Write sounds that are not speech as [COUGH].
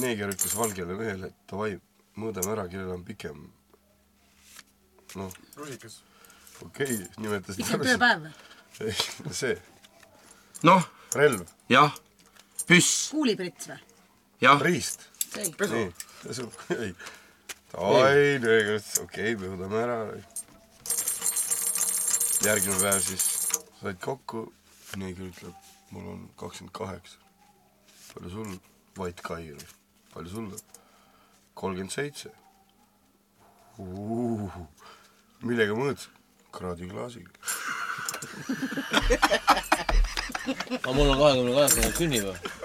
neeger ütles valgele mehele, et davai, mõõdame ära, kellel on pikem. noh, rusikas. okei okay,, nimetasid pikem tööpäev või? ei, see, noh, relv, jah, püss, kuuliprits või? jah, riist, pesu nii, pesu, [LAUGHS] ei. davai, neeger ütles okei okay,, mõõdame ära. järgmine päev siis said kokku, neeger ütleb, mul on kakskümmend kaheksa. palju sul, White Kai või, palju sul on? kolmkümmend seitse. millega mõõtsid? kraadiklaasiga. aga mul on kahekümne kaheksanda künni või?